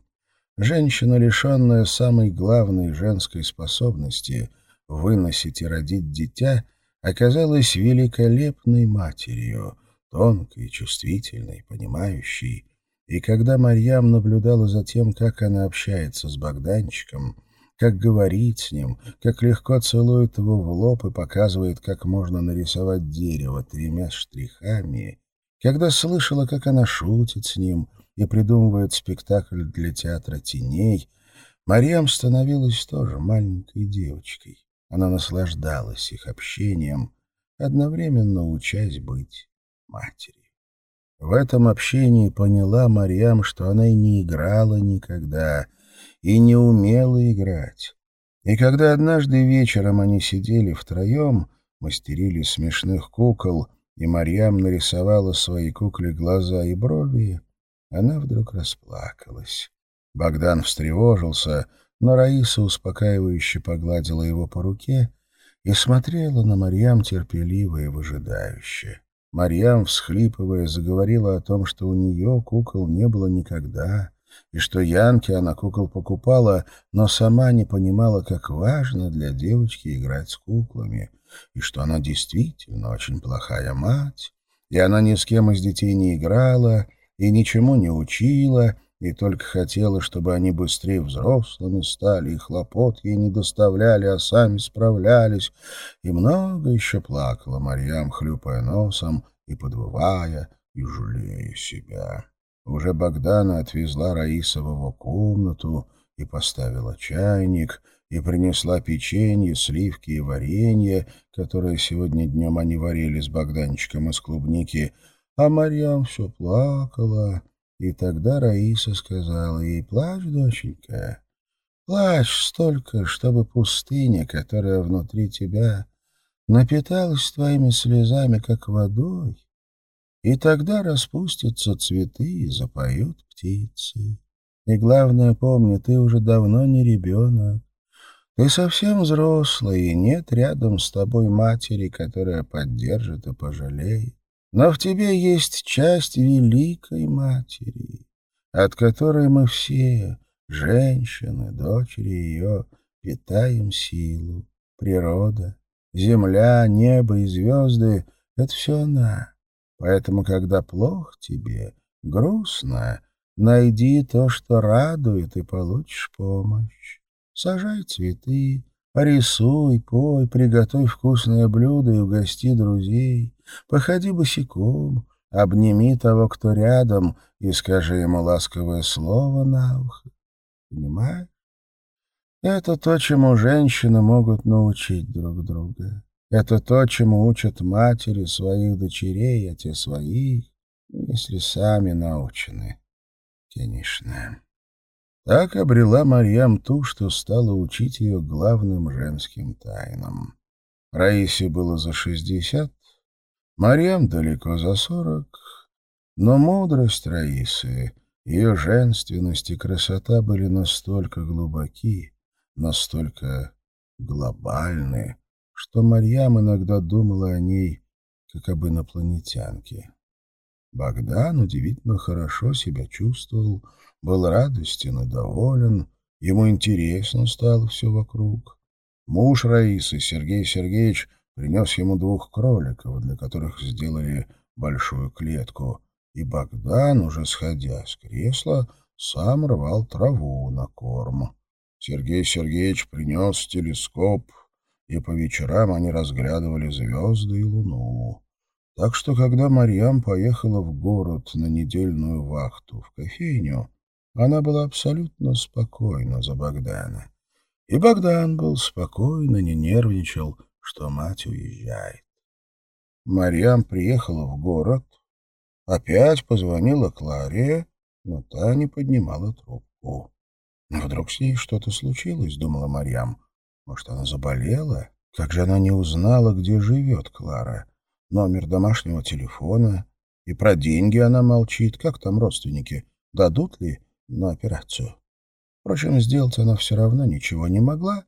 Женщина, лишенная самой главной женской способности — выносить и родить дитя, оказалась великолепной матерью, тонкой, чувствительной, понимающей. И когда Марьям наблюдала за тем, как она общается с Богданчиком, как говорит с ним, как легко целует его в лоб и показывает, как можно нарисовать дерево тремя штрихами, когда слышала, как она шутит с ним и придумывает спектакль для театра теней, Марьям становилась тоже маленькой девочкой. Она наслаждалась их общением, одновременно учась быть матерью. В этом общении поняла Марьям, что она и не играла никогда — и не умела играть. И когда однажды вечером они сидели втроем, мастерили смешных кукол, и Марьям нарисовала своей кукле глаза и брови, она вдруг расплакалась. Богдан встревожился, но Раиса успокаивающе погладила его по руке и смотрела на Марьям терпеливо и выжидающе. Марьям, всхлипывая, заговорила о том, что у нее кукол не было никогда, и что Янке она кукол покупала, но сама не понимала, как важно для девочки играть с куклами, и что она действительно очень плохая мать, и она ни с кем из детей не играла и ничему не учила, и только хотела, чтобы они быстрее взрослыми стали, и хлопот ей не доставляли, а сами справлялись. И много еще плакала Марьям, хлюпая носом и подвывая, и жалея себя. Уже Богдана отвезла Раиса в его комнату и поставила чайник, и принесла печенье, сливки и варенье, которое сегодня днем они варили с Богданчиком из клубники, а Марьям все плакала, и тогда Раиса сказала ей, «Плачь, доченька, плачь столько, чтобы пустыня, которая внутри тебя, напиталась твоими слезами, как водой, и тогда распустятся цветы и запоют птицы. И главное, помни, ты уже давно не ребенок. Ты совсем взрослый, и нет рядом с тобой матери, которая поддержит и пожалеет. Но в тебе есть часть великой матери, от которой мы все, женщины, дочери ее, питаем силу. Природа, земля, небо и звезды — это все она. Поэтому, когда плохо тебе, грустно, найди то, что радует, и получишь помощь. Сажай цветы, рисуй, пой, приготовь вкусное блюдо и угости друзей. Походи босиком, обними того, кто рядом, и скажи ему ласковое слово на ухо. Понимаешь? Это то, чему женщины могут научить друг друга. Это то, чему учат матери своих дочерей, а те своих, если сами научены, конечно. Так обрела Марьям ту, что стала учить ее главным женским тайнам. Раисе было за шестьдесят, Марьям далеко за сорок, но мудрость Раисы, ее женственность и красота были настолько глубоки, настолько глобальны, что Марьям иногда думала о ней, как об инопланетянке. Богдан удивительно хорошо себя чувствовал, был радостен и доволен, ему интересно стало все вокруг. Муж Раисы, Сергей Сергеевич, принес ему двух кроликов, для которых сделали большую клетку, и Богдан, уже сходя с кресла, сам рвал траву на корм. Сергей Сергеевич принес телескоп, и по вечерам они разглядывали звезды и луну. Так что, когда Марьям поехала в город на недельную вахту в кофейню, она была абсолютно спокойна за Богдана. И Богдан был спокойно, не нервничал, что мать уезжает. Марьям приехала в город, опять позвонила Кларе, но та не поднимала трубку. Вдруг с ней что-то случилось, думала Марьям. Может, она заболела? Как же она не узнала, где живет Клара? Номер домашнего телефона. И про деньги она молчит. Как там родственники? Дадут ли на операцию? Впрочем, сделать она все равно ничего не могла,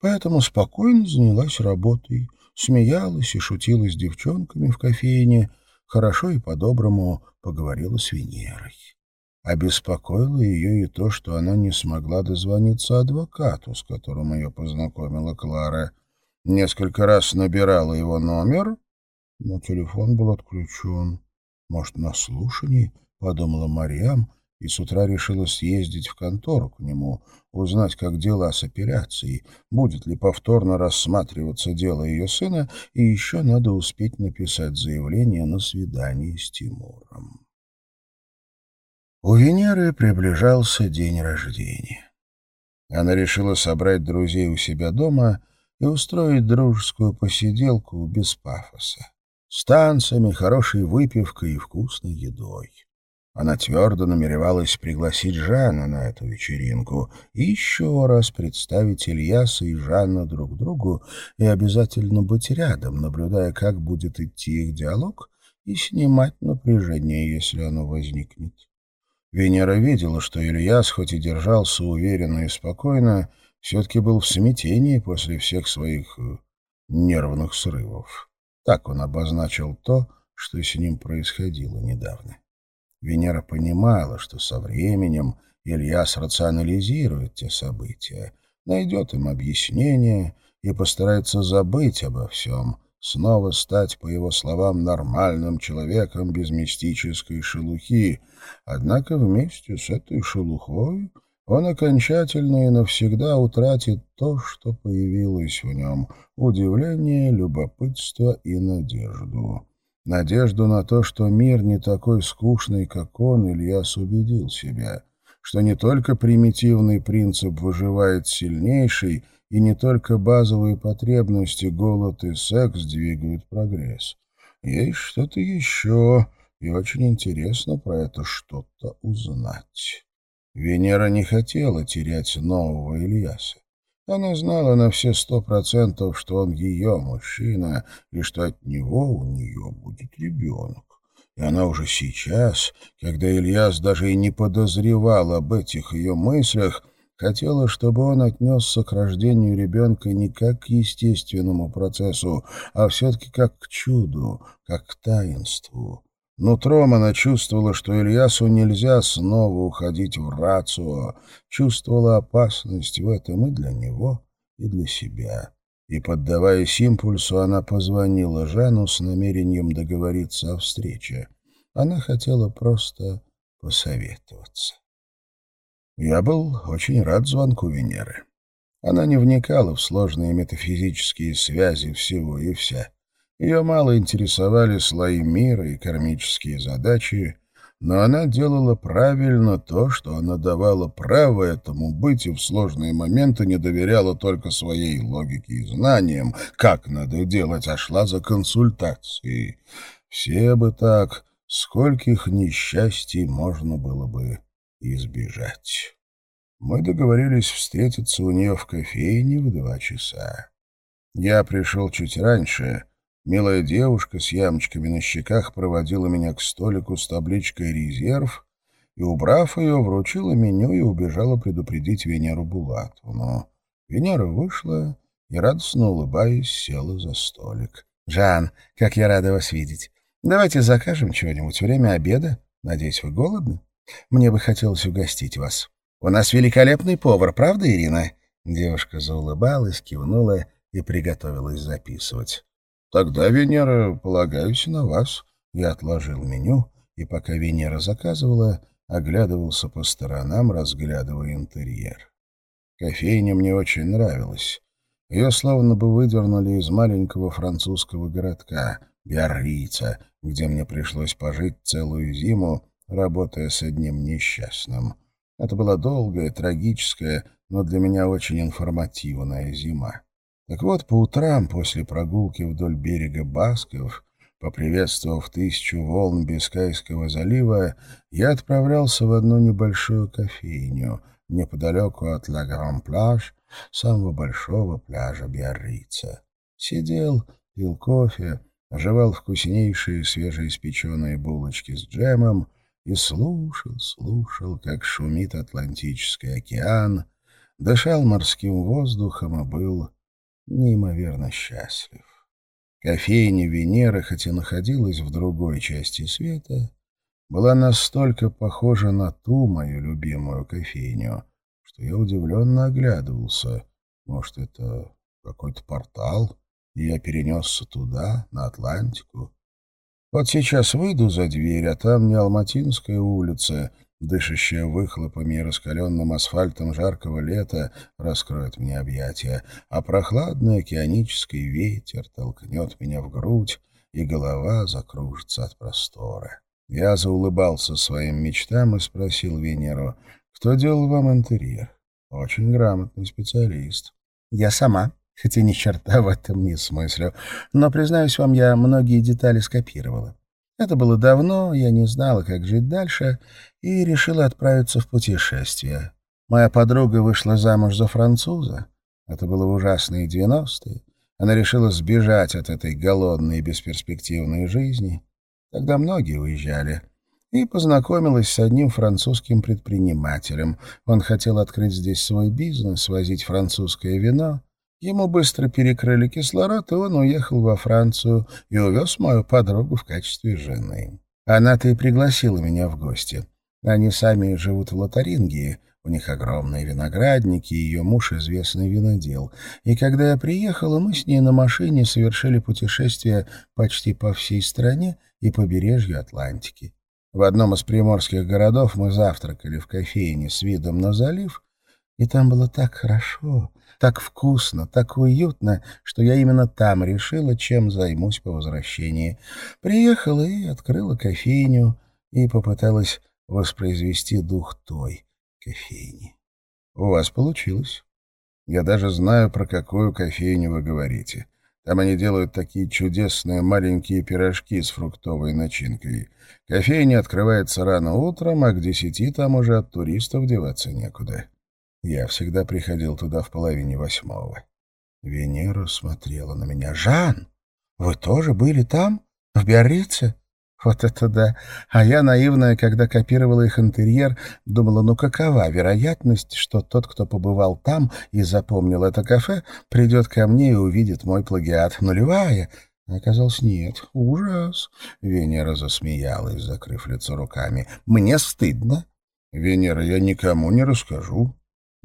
поэтому спокойно занялась работой, смеялась и шутила с девчонками в кофейне, хорошо и по-доброму поговорила с Венерой. Обеспокоило ее и то, что она не смогла дозвониться адвокату, с которым ее познакомила Клара. Несколько раз набирала его номер, но телефон был отключен. Может, на слушании, — подумала Марьям, и с утра решила съездить в контору к нему, узнать, как дела с операцией, будет ли повторно рассматриваться дело ее сына, и еще надо успеть написать заявление на свидание с Тимуром. У Венеры приближался день рождения. Она решила собрать друзей у себя дома и устроить дружескую посиделку без пафоса, с танцами, хорошей выпивкой и вкусной едой. Она твердо намеревалась пригласить Жанна на эту вечеринку и еще раз представить Ильяса и Жанна друг другу и обязательно быть рядом, наблюдая, как будет идти их диалог, и снимать напряжение, если оно возникнет. Венера видела, что Ильяс, хоть и держался уверенно и спокойно, все-таки был в смятении после всех своих э, нервных срывов. Так он обозначил то, что с ним происходило недавно. Венера понимала, что со временем Ильяс рационализирует те события, найдет им объяснение и постарается забыть обо всем, снова стать, по его словам, нормальным человеком без мистической шелухи. Однако вместе с этой шелухой он окончательно и навсегда утратит то, что появилось в нем — удивление, любопытство и надежду. Надежду на то, что мир не такой скучный, как он, Ильяс убедил себя, что не только примитивный принцип выживает сильнейший, и не только базовые потребности, голод и секс двигают прогресс. Есть что-то еще, и очень интересно про это что-то узнать. Венера не хотела терять нового Ильяса. Она знала на все сто процентов, что он ее мужчина, и что от него у нее будет ребенок. И она уже сейчас, когда Ильяс даже и не подозревал об этих ее мыслях, хотела, чтобы он отнесся к рождению ребенка не как к естественному процессу, а все-таки как к чуду, как к таинству. Нутром она чувствовала, что Ильясу нельзя снова уходить в рацию, чувствовала опасность в этом и для него, и для себя. И, поддаваясь импульсу, она позвонила Жану с намерением договориться о встрече. Она хотела просто посоветоваться. Я был очень рад звонку Венеры. Она не вникала в сложные метафизические связи всего и вся. Ее мало интересовали слои мира и кармические задачи, но она делала правильно то, что она давала право этому быть и в сложные моменты не доверяла только своей логике и знаниям, как надо делать, а шла за консультацией. Все бы так, скольких несчастий можно было бы избежать. Мы договорились встретиться у нее в кофейне в два часа. Я пришел чуть раньше — Милая девушка с ямочками на щеках проводила меня к столику с табличкой «Резерв» и, убрав ее, вручила меню и убежала предупредить Венеру Булатовну. Венера вышла и, радостно улыбаясь, села за столик. «Жан, как я рада вас видеть. Давайте закажем чего-нибудь. Время обеда. Надеюсь, вы голодны? Мне бы хотелось угостить вас. У нас великолепный повар, правда, Ирина?» Девушка заулыбалась, кивнула и приготовилась записывать. Тогда, Венера, полагаюсь на вас. Я отложил меню, и пока Венера заказывала, оглядывался по сторонам, разглядывая интерьер. Кофейня мне очень нравилась. Ее словно бы выдернули из маленького французского городка, Биаррица, где мне пришлось пожить целую зиму, работая с одним несчастным. Это была долгая, трагическая, но для меня очень информативная зима. Так вот, по утрам, после прогулки вдоль берега Басков, поприветствовав тысячу волн Бискайского залива, я отправлялся в одну небольшую кофейню неподалеку от Ла Гран-Пляж, самого большого пляжа Биаррица. Сидел, пил кофе, жевал вкуснейшие свежеиспеченные булочки с джемом и слушал, слушал, как шумит Атлантический океан, дышал морским воздухом и был неимоверно счастлив. Кофейня Венеры, хотя находилась в другой части света, была настолько похожа на ту мою любимую кофейню, что я удивленно оглядывался. Может, это какой-то портал, и я перенесся туда, на Атлантику. Вот сейчас выйду за дверь, а там не Алматинская улица, дышащая выхлопами и раскаленным асфальтом жаркого лета, раскроет мне объятия, а прохладный океанический ветер толкнет меня в грудь, и голова закружится от простора. Я заулыбался своим мечтам и спросил Венеру, кто делал вам интерьер? Очень грамотный специалист. Я сама, хотя ни черта в этом не смыслю. Но, признаюсь вам, я многие детали скопировала. Это было давно, я не знала, как жить дальше, и решила отправиться в путешествие. Моя подруга вышла замуж за француза. Это было в ужасные девяностые. Она решила сбежать от этой голодной и бесперспективной жизни. Тогда многие уезжали и познакомилась с одним французским предпринимателем. Он хотел открыть здесь свой бизнес, возить французское вино. Ему быстро перекрыли кислород, и он уехал во Францию и увез мою подругу в качестве жены. Она-то и пригласила меня в гости. Они сами живут в Лотарингии, у них огромные виноградники, и ее муж — известный винодел. И когда я приехала, мы с ней на машине совершили путешествие почти по всей стране и побережью Атлантики. В одном из приморских городов мы завтракали в кофейне с видом на залив, и там было так хорошо, так вкусно, так уютно, что я именно там решила, чем займусь по возвращении. Приехала и открыла кофейню, и попыталась воспроизвести дух той кофейни. У вас получилось. Я даже знаю, про какую кофейню вы говорите. Там они делают такие чудесные маленькие пирожки с фруктовой начинкой. Кофейня открывается рано утром, а к десяти там уже от туристов деваться некуда. Я всегда приходил туда в половине восьмого. Венера смотрела на меня. «Жан, вы тоже были там? В Биаррице?» Вот это да! А я, наивная, когда копировала их интерьер, думала, ну какова вероятность, что тот, кто побывал там и запомнил это кафе, придет ко мне и увидит мой плагиат. Нулевая. Оказалось, нет. Ужас. Венера засмеялась, закрыв лицо руками. Мне стыдно. Венера, я никому не расскажу.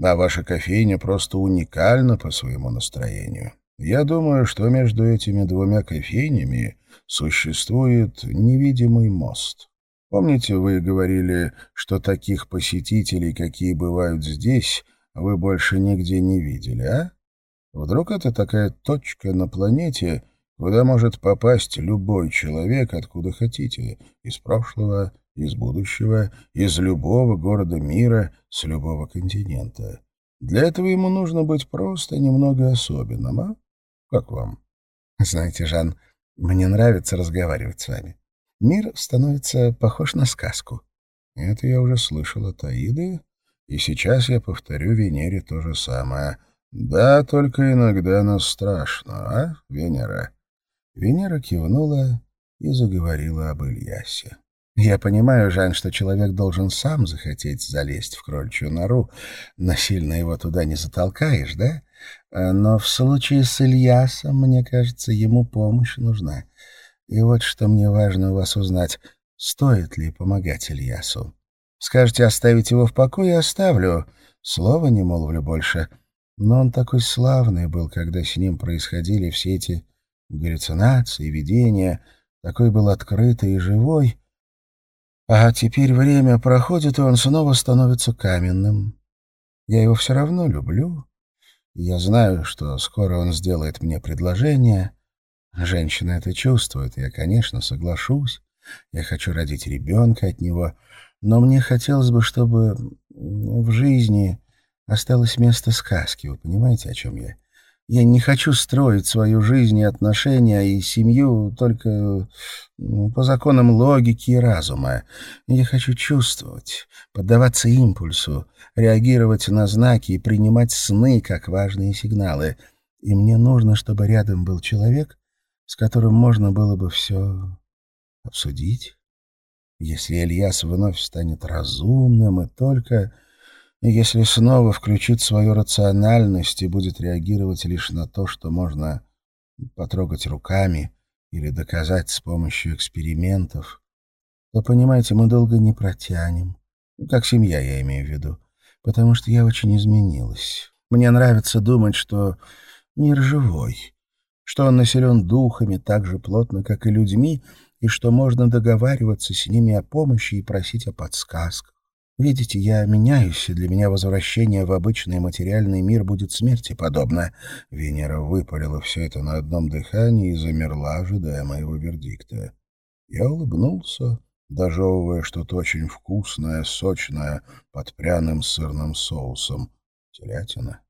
А ваша кофейня просто уникальна по своему настроению. Я думаю, что между этими двумя кофейнями существует невидимый мост. Помните, вы говорили, что таких посетителей, какие бывают здесь, вы больше нигде не видели, а? Вдруг это такая точка на планете, куда может попасть любой человек, откуда хотите, из прошлого, из будущего, из любого города мира, с любого континента. Для этого ему нужно быть просто немного особенным, а? Как вам? Знаете, Жан, мне нравится разговаривать с вами. Мир становится похож на сказку. Это я уже слышал от Аиды, и сейчас я повторю Венере то же самое. Да, только иногда нас страшно, а, Венера? Венера кивнула и заговорила об Ильясе. Я понимаю, Жан, что человек должен сам захотеть залезть в крольчью нору. Насильно его туда не затолкаешь, да? Э, но в случае с Ильясом, мне кажется, ему помощь нужна. И вот что мне важно у вас узнать. Стоит ли помогать Ильясу? Скажете оставить его в покое, оставлю. Слова не молвлю больше. Но он такой славный был, когда с ним происходили все эти галлюцинации, видения. Такой был открытый и живой. А теперь время проходит, и он снова становится каменным. Я его все равно люблю. Я знаю, что скоро он сделает мне предложение. Женщина это чувствует, я, конечно, соглашусь. Я хочу родить ребенка от него, но мне хотелось бы, чтобы в жизни осталось место сказки. Вы понимаете, о чем я? Я не хочу строить свою жизнь и отношения и семью только по законам логики и разума. Я хочу чувствовать, поддаваться импульсу, реагировать на знаки и принимать сны как важные сигналы. И мне нужно, чтобы рядом был человек, с которым можно было бы все обсудить. Если Ильяс вновь станет разумным и только если снова включит свою рациональность и будет реагировать лишь на то, что можно потрогать руками или доказать с помощью экспериментов, то, понимаете, мы долго не протянем. Как семья, я имею в виду. Потому что я очень изменилась. Мне нравится думать, что мир живой, что он населен духами так же плотно, как и людьми, и что можно договариваться с ними о помощи и просить о подсказках. Видите, я меняюсь, и для меня возвращение в обычный материальный мир будет смерти подобно. Венера выпалила все это на одном дыхании и замерла, ожидая моего вердикта. Я улыбнулся, дожевывая что-то очень вкусное, сочное, под пряным сырным соусом. Телятина.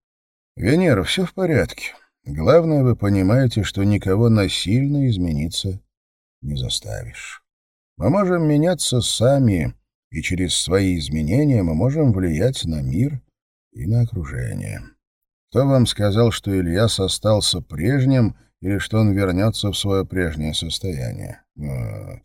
«Венера, все в порядке. Главное, вы понимаете, что никого насильно измениться не заставишь. Мы можем меняться сами» и через свои изменения мы можем влиять на мир и на окружение. Кто вам сказал, что Ильяс остался прежним или что он вернется в свое прежнее состояние? Вот.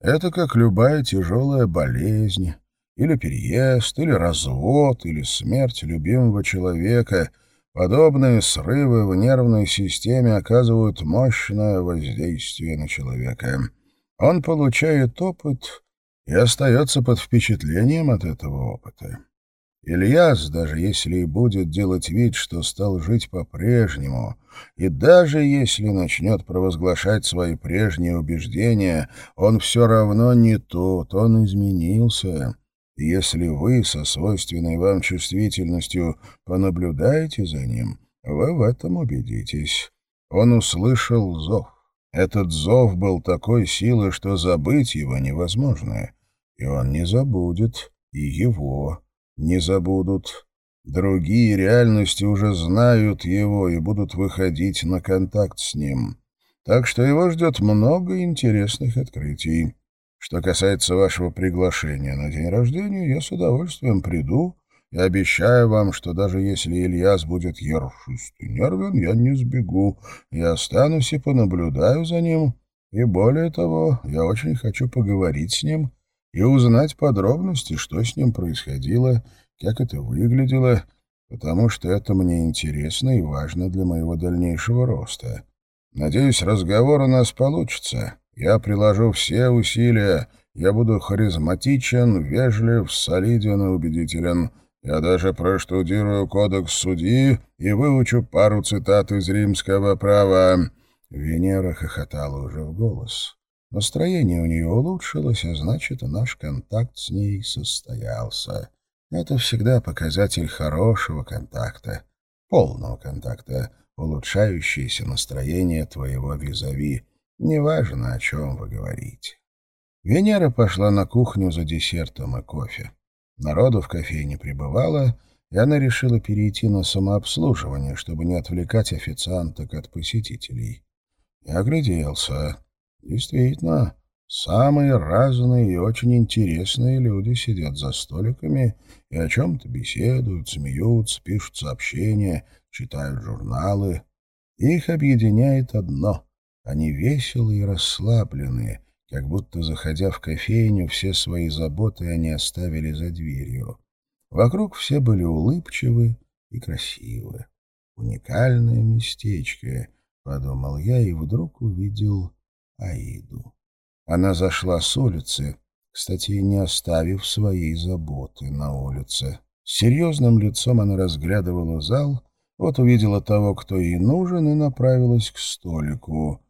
Это как любая тяжелая болезнь, или переезд, или развод, или смерть любимого человека. Подобные срывы в нервной системе оказывают мощное воздействие на человека. Он получает опыт и остается под впечатлением от этого опыта. Ильяс, даже если и будет делать вид, что стал жить по-прежнему, и даже если начнет провозглашать свои прежние убеждения, он все равно не тот, он изменился. Если вы со свойственной вам чувствительностью понаблюдаете за ним, вы в этом убедитесь. Он услышал зов. Этот зов был такой силы, что забыть его невозможно. И он не забудет, и его не забудут. Другие реальности уже знают его и будут выходить на контакт с ним. Так что его ждет много интересных открытий. Что касается вашего приглашения на день рождения, я с удовольствием приду и обещаю вам, что даже если Ильяс будет ершист и нервен, я не сбегу. Я останусь и понаблюдаю за ним. И более того, я очень хочу поговорить с ним и узнать подробности, что с ним происходило, как это выглядело, потому что это мне интересно и важно для моего дальнейшего роста. Надеюсь, разговор у нас получится. Я приложу все усилия, я буду харизматичен, вежлив, солиден и убедителен». Я даже проштудирую кодекс судьи и выучу пару цитат из римского права». Венера хохотала уже в голос. Настроение у нее улучшилось, а значит, наш контакт с ней состоялся. Это всегда показатель хорошего контакта, полного контакта, улучшающееся настроение твоего визави. Неважно, о чем вы говорите. Венера пошла на кухню за десертом и кофе. Народу в кофейне прибывало, и она решила перейти на самообслуживание, чтобы не отвлекать официанток от посетителей. Я огляделся. Действительно, самые разные и очень интересные люди сидят за столиками и о чем-то беседуют, смеются, пишут сообщения, читают журналы. Их объединяет одно — они веселые и расслабленные, как будто, заходя в кофейню, все свои заботы они оставили за дверью. Вокруг все были улыбчивы и красивы. «Уникальное местечко», — подумал я, и вдруг увидел Аиду. Она зашла с улицы, кстати, не оставив своей заботы на улице. С серьезным лицом она разглядывала зал, вот увидела того, кто ей нужен, и направилась к столику.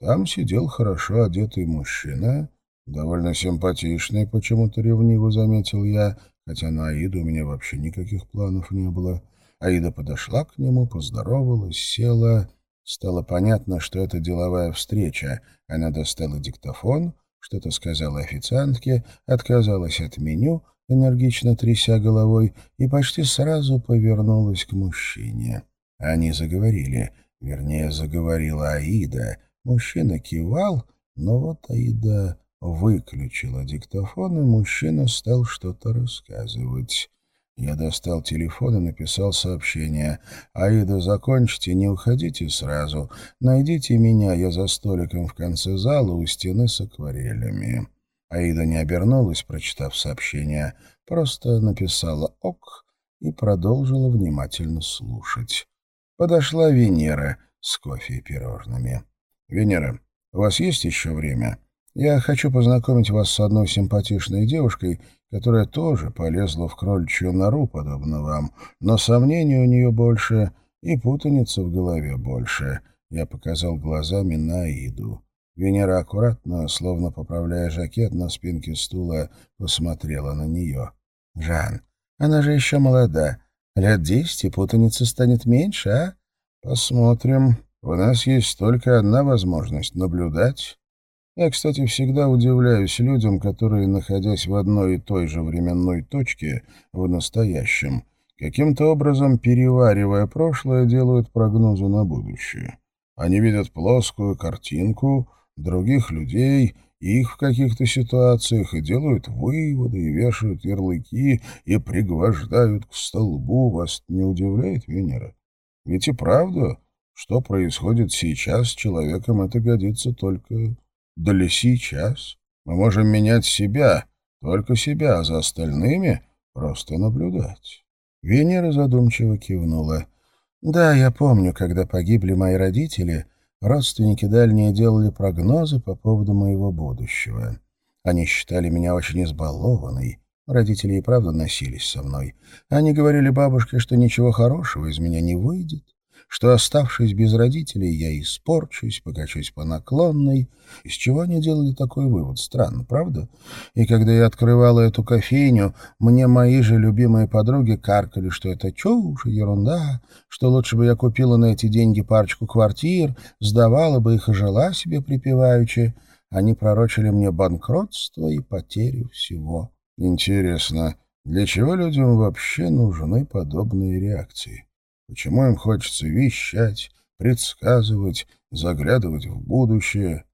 Там сидел хорошо одетый мужчина, «Довольно симпатичный, почему-то ревниво заметил я, хотя на Аиду у меня вообще никаких планов не было. Аида подошла к нему, поздоровалась, села. Стало понятно, что это деловая встреча. Она достала диктофон, что-то сказала официантке, отказалась от меню, энергично тряся головой, и почти сразу повернулась к мужчине. Они заговорили, вернее, заговорила Аида. Мужчина кивал, но вот Аида выключила диктофон, и мужчина стал что-то рассказывать. Я достал телефон и написал сообщение. «Аида, закончите, не уходите сразу. Найдите меня, я за столиком в конце зала у стены с акварелями». Аида не обернулась, прочитав сообщение, просто написала «ок» и продолжила внимательно слушать. Подошла Венера с кофе и пирожными. «Венера, у вас есть еще время?» Я хочу познакомить вас с одной симпатичной девушкой, которая тоже полезла в крольчью нору, подобно вам, но сомнений у нее больше и путаницы в голове больше. Я показал глазами на Иду. Венера аккуратно, словно поправляя жакет на спинке стула, посмотрела на нее. «Жан, она же еще молода. Лет десять, и путаница станет меньше, а? Посмотрим. У нас есть только одна возможность — наблюдать». Я, кстати, всегда удивляюсь людям, которые, находясь в одной и той же временной точке, в настоящем, каким-то образом, переваривая прошлое, делают прогнозы на будущее. Они видят плоскую картинку других людей, их в каких-то ситуациях, и делают выводы, и вешают ярлыки, и пригвождают к столбу. Вас не удивляет Венера? Ведь и правда, что происходит сейчас с человеком, это годится только для сейчас. Мы можем менять себя, только себя, а за остальными просто наблюдать. Венера задумчиво кивнула. Да, я помню, когда погибли мои родители, родственники дальние делали прогнозы по поводу моего будущего. Они считали меня очень избалованной. Родители и правда носились со мной. Они говорили бабушке, что ничего хорошего из меня не выйдет, что, оставшись без родителей, я испорчусь, покачусь по наклонной. Из чего они делали такой вывод? Странно, правда? И когда я открывала эту кофейню, мне мои же любимые подруги каркали, что это чушь и ерунда, что лучше бы я купила на эти деньги парочку квартир, сдавала бы их и жила себе припеваючи. Они пророчили мне банкротство и потерю всего. Интересно, для чего людям вообще нужны подобные реакции? Почему им хочется вещать, предсказывать, заглядывать в будущее?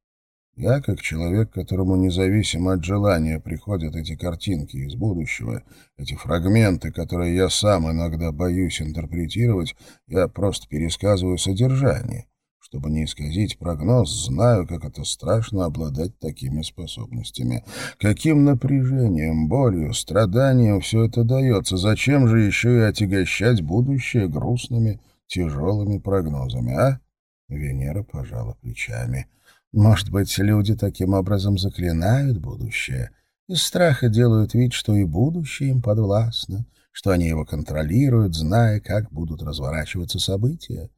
Я, как человек, которому независимо от желания приходят эти картинки из будущего, эти фрагменты, которые я сам иногда боюсь интерпретировать, я просто пересказываю содержание. Чтобы не исказить прогноз, знаю, как это страшно обладать такими способностями. Каким напряжением, болью, страданием все это дается? Зачем же еще и отягощать будущее грустными, тяжелыми прогнозами, а? Венера пожала плечами. Может быть, люди таким образом заклинают будущее? Из страха делают вид, что и будущее им подвластно, что они его контролируют, зная, как будут разворачиваться события.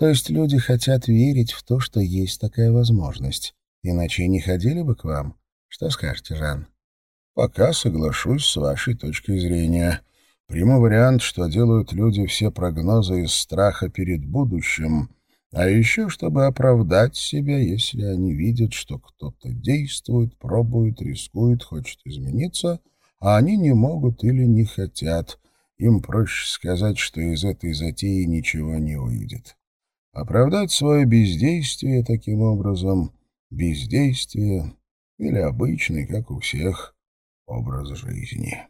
То есть люди хотят верить в то, что есть такая возможность. Иначе не ходили бы к вам. Что скажете, Жан? Пока соглашусь с вашей точкой зрения. Приму вариант, что делают люди все прогнозы из страха перед будущим, а еще чтобы оправдать себя, если они видят, что кто-то действует, пробует, рискует, хочет измениться, а они не могут или не хотят. Им проще сказать, что из этой затеи ничего не выйдет. Оправдать свое бездействие таким образом, бездействие или обычный, как у всех, образ жизни.